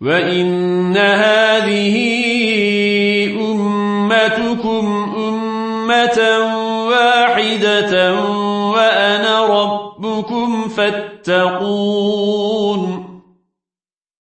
وإن هذه أمتكم أمة واحدة وأنا ربكم فاتقون